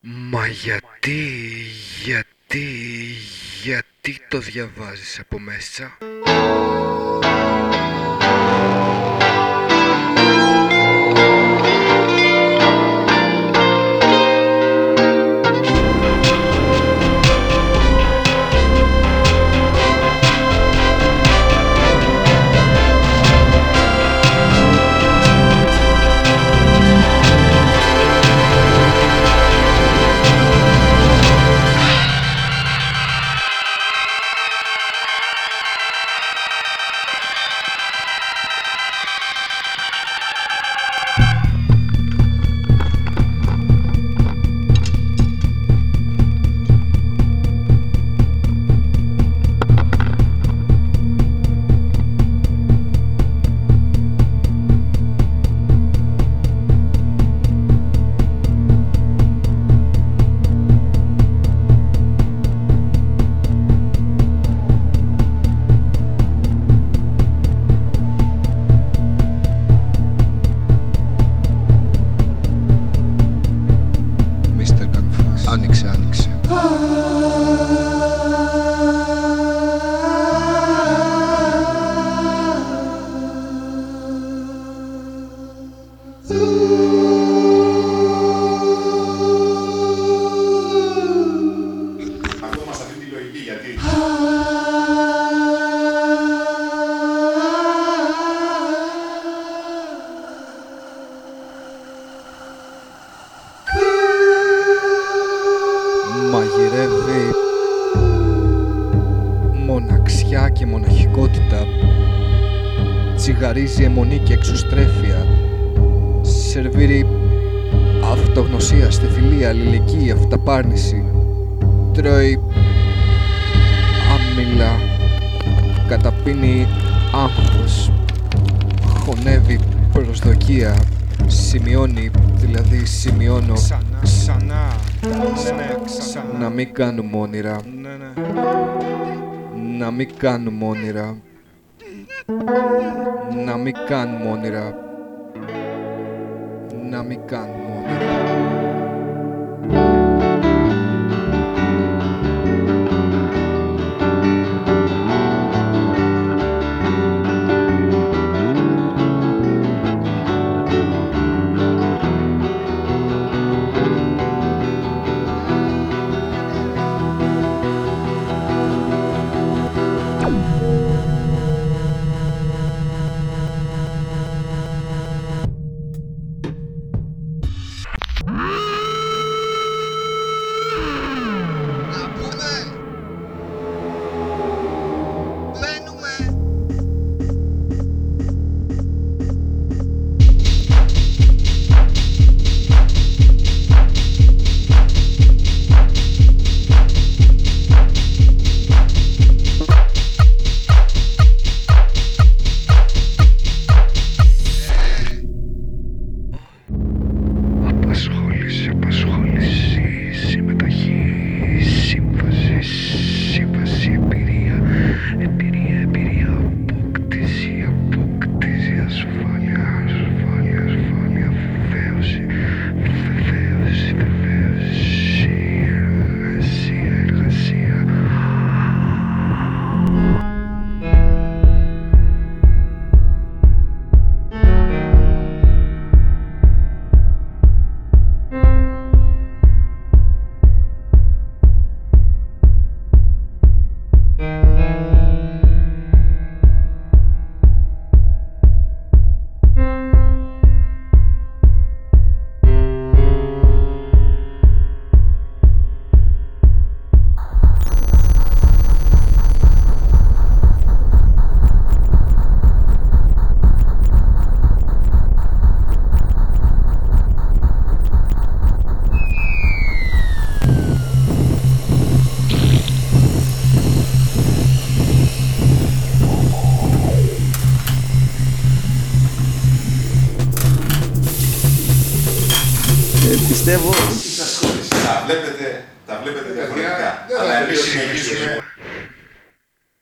Μα γιατί, γιατί, γιατί το διαβάζεις από μέσα; Και μοναχικότητα Τσιγαρίζει αιμονή και εξωστρέφεια Σερβίρει αυτογνωσία, στεφιλία, αλληλεγγύη, αυταπάρνηση Τρώει άμυλα Καταπίνει άγχος Χωνεύει προσδοκία Σημειώνει, δηλαδή σημειώνω Ξανά, ξανά. Ναι, ναι, ξανά. Να μην κάνουμε όνειρα Ναι, ναι. Να μην κάνουμε όνειρα. Να μην κάνουμε όνειρα. Να μην κάνουμε όνειρα πιστεύω Τα βλέπετε, τα βλέπετε διαφορετικά. δεν Αλλά θα εμείς τελειώσει η συνεχίζουμε